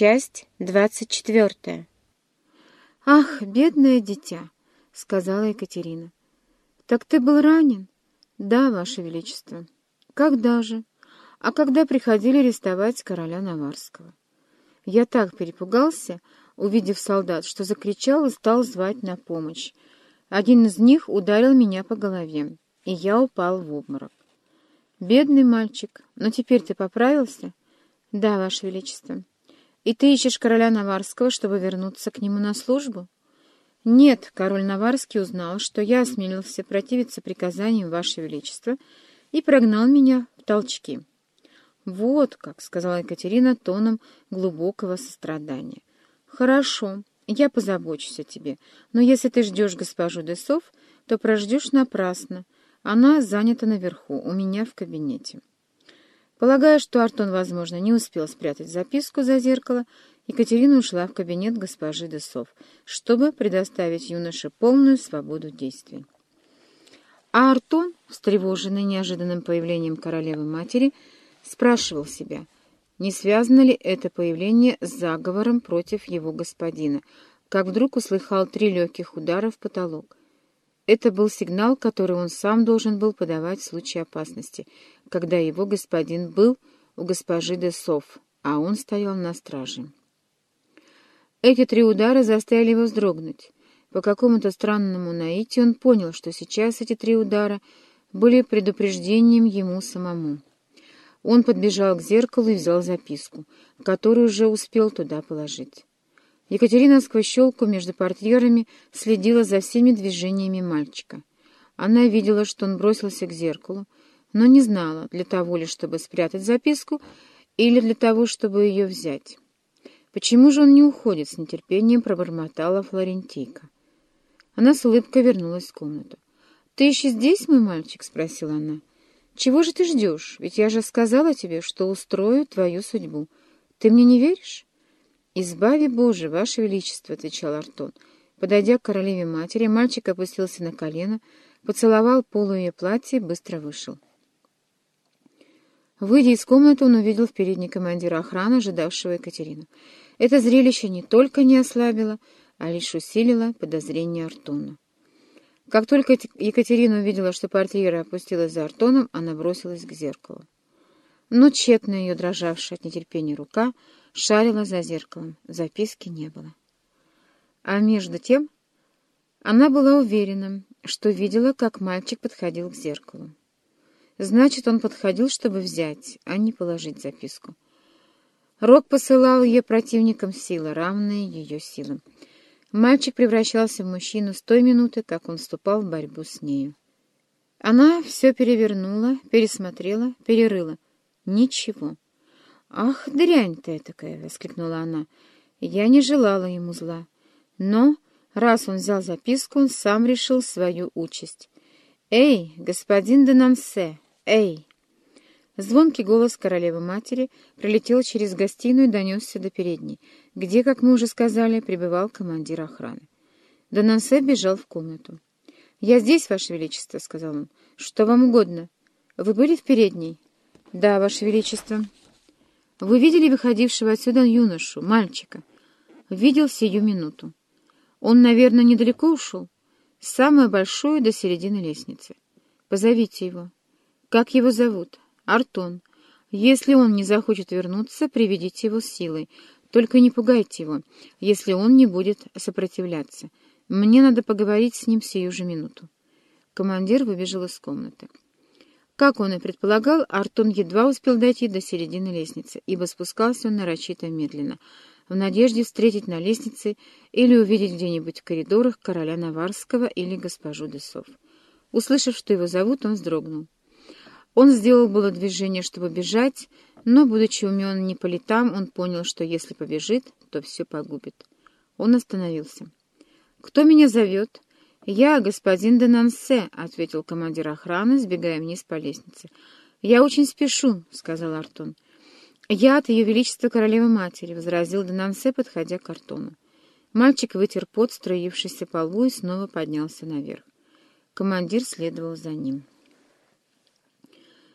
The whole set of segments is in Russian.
Часть двадцать четвертая. «Ах, бедное дитя!» — сказала Екатерина. «Так ты был ранен?» «Да, Ваше Величество». «Когда же?» «А когда приходили арестовать короля Наварского?» Я так перепугался, увидев солдат, что закричал и стал звать на помощь. Один из них ударил меня по голове, и я упал в обморок. «Бедный мальчик, но теперь ты поправился?» «Да, Ваше Величество». «И ты ищешь короля Наварского, чтобы вернуться к нему на службу?» «Нет, король Наварский узнал, что я осмелился противиться приказаниям Ваше Величества и прогнал меня в толчки». «Вот как», — сказала Екатерина тоном глубокого сострадания. «Хорошо, я позабочусь о тебе, но если ты ждешь госпожу Десов, то прождешь напрасно. Она занята наверху, у меня в кабинете». Полагая, что Артон, возможно, не успел спрятать записку за зеркало, Екатерина ушла в кабинет госпожи Десов, чтобы предоставить юноше полную свободу действий. А Артон, встревоженный неожиданным появлением королевы-матери, спрашивал себя, не связано ли это появление с заговором против его господина, как вдруг услыхал три легких удара в потолок. Это был сигнал, который он сам должен был подавать в случае опасности, когда его господин был у госпожи Десов, а он стоял на страже. Эти три удара заставили его вздрогнуть. По какому-то странному наитию он понял, что сейчас эти три удара были предупреждением ему самому. Он подбежал к зеркалу и взял записку, которую уже успел туда положить. Екатерина сквозь щелку между портьерами следила за всеми движениями мальчика. Она видела, что он бросился к зеркалу, но не знала, для того ли, чтобы спрятать записку, или для того, чтобы ее взять. «Почему же он не уходит?» — с нетерпением пробормотала Флорентийка. Она с улыбкой вернулась в комнату. «Ты еще здесь, мой мальчик?» — спросила она. «Чего же ты ждешь? Ведь я же сказала тебе, что устрою твою судьбу. Ты мне не веришь?» «Избави, Боже, Ваше Величество!» — отвечал Артон. Подойдя к королеве-матери, мальчик опустился на колено, поцеловал полу ее платья и быстро вышел. Выйдя из комнаты, он увидел в передней командира охраны, ожидавшего Екатерину. Это зрелище не только не ослабило, а лишь усилило подозрение Артона. Как только Екатерина увидела, что портьера опустилась за Артоном, она бросилась к зеркалу. Но тщетно ее дрожавшая от нетерпения рука — шарила за зеркалом. Записки не было. А между тем она была уверена, что видела, как мальчик подходил к зеркалу. Значит, он подходил, чтобы взять, а не положить записку. Рок посылал ее противникам силы, равные ее силам. Мальчик превращался в мужчину с той минуты, как он вступал в борьбу с нею. Она все перевернула, пересмотрела, перерыла. Ничего. «Ах, дрянь ты такая!» — воскликнула она. Я не желала ему зла. Но, раз он взял записку, он сам решил свою участь. «Эй, господин Денансе! Эй!» Звонкий голос королевы-матери прилетел через гостиную и донесся до передней, где, как мы уже сказали, пребывал командир охраны. Донансе бежал в комнату. «Я здесь, Ваше Величество», — сказал он. «Что вам угодно? Вы были в передней?» «Да, Ваше Величество». Вы видели выходившего отсюда юношу, мальчика? Видел сию минуту. Он, наверное, недалеко ушел? Самое большое до середины лестницы. Позовите его. Как его зовут? Артон. Если он не захочет вернуться, приведите его силой. Только не пугайте его, если он не будет сопротивляться. Мне надо поговорить с ним сию же минуту. Командир выбежал из комнаты. Как он и предполагал, Артон едва успел дойти до середины лестницы, ибо спускался он нарочито медленно, в надежде встретить на лестнице или увидеть где-нибудь в коридорах короля Наварского или госпожу Десов. Услышав, что его зовут, он вздрогнул. Он сделал было движение, чтобы бежать, но, будучи умен не по летам, он понял, что если побежит, то все погубит. Он остановился. «Кто меня зовет?» «Я господин Денансе», — ответил командир охраны, сбегая вниз по лестнице. «Я очень спешу», — сказал Артон. «Я от ее величества королевы-матери», — возразил Денансе, подходя к Артону. Мальчик вытер пот, строившийся по лбу, и снова поднялся наверх. Командир следовал за ним.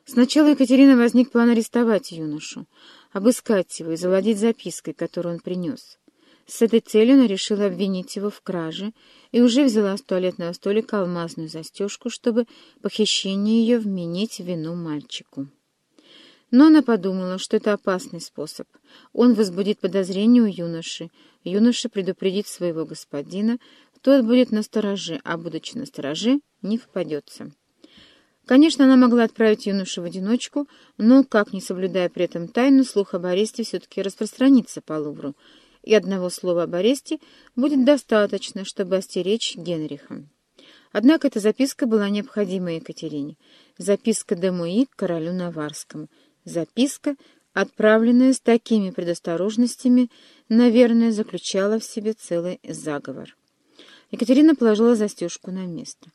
Сначала Екатерина возник план арестовать юношу, обыскать его и завладеть запиской, которую он принес. С этой целью она решила обвинить его в краже и уже взяла с туалетного столика алмазную застежку, чтобы похищение ее вменить вину мальчику. Но она подумала, что это опасный способ. Он возбудит подозрение у юноши, юноша предупредит своего господина, тот будет на стороже, а, будучи на стороже, не впадется. Конечно, она могла отправить юношу в одиночку, но, как не соблюдая при этом тайну, слух об аресте все-таки распространится по Лувру, и одного слова об аресте будет достаточно, чтобы остеречь Генриха. Однако эта записка была необходима Екатерине. Записка Демуи к королю Наварскому. Записка, отправленная с такими предосторожностями, наверное, заключала в себе целый заговор. Екатерина положила застежку на место.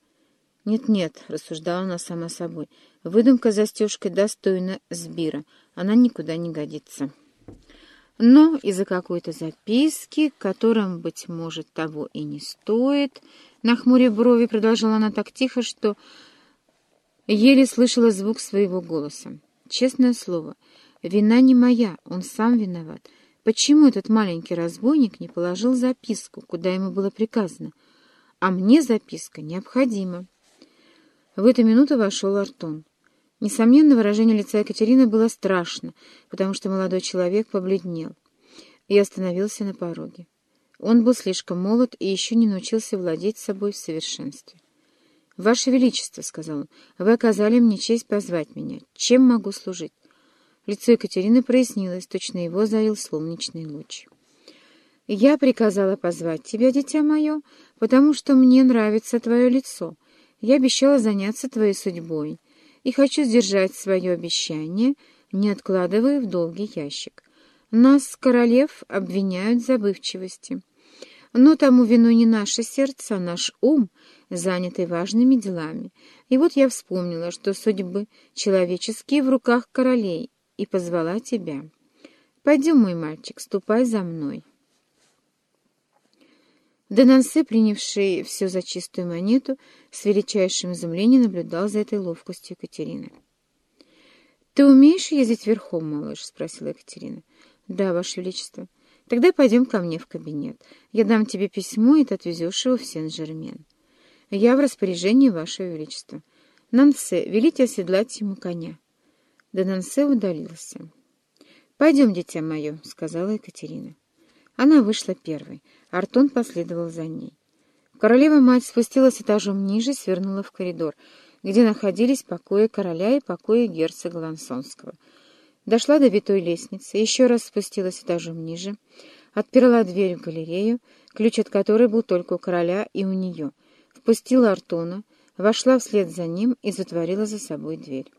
«Нет-нет», — рассуждала она сама собой, — «выдумка застежкой достойна Сбира, она никуда не годится». Но из-за какой-то записки, которым, быть может, того и не стоит, на хмуре брови продолжала она так тихо, что еле слышала звук своего голоса. «Честное слово, вина не моя, он сам виноват. Почему этот маленький разбойник не положил записку, куда ему было приказано? А мне записка необходима». В эту минуту вошел Артон. Несомненно, выражение лица Екатерины было страшно, потому что молодой человек побледнел и остановился на пороге. Он был слишком молод и еще не научился владеть собой в совершенстве. «Ваше Величество», — сказал он, — «вы оказали мне честь позвать меня. Чем могу служить?» Лицо Екатерины прояснилось, точно его залил солнечный луч. «Я приказала позвать тебя, дитя мое, потому что мне нравится твое лицо». Я обещала заняться твоей судьбой и хочу сдержать свое обещание, не откладывая в долгий ящик. Нас, королев, обвиняют в забывчивости. Но тому вину не наше сердце, а наш ум, занятый важными делами. И вот я вспомнила, что судьбы человеческие в руках королей, и позвала тебя. Пойдем, мой мальчик, ступай за мной». Денансе, принявший все за чистую монету, с величайшим изумлением наблюдал за этой ловкостью Екатерины. «Ты умеешь ездить верхом, малыш?» — спросила Екатерина. «Да, Ваше Величество. Тогда пойдем ко мне в кабинет. Я дам тебе письмо, и ты отвезешь его в Сен-Жермен. Я в распоряжении Вашего Величества. Нансе, велите оседлать ему коня». Денансе удалился. «Пойдем, дитя мое», — сказала Екатерина. Она вышла первой. Артон последовал за ней. Королева-мать спустилась этажом ниже, свернула в коридор, где находились покои короля и покои герцога Лансонского. Дошла до витой лестницы, еще раз спустилась этажом ниже, отперла дверь в галерею, ключ от которой был только у короля и у нее, впустила Артона, вошла вслед за ним и затворила за собой дверь.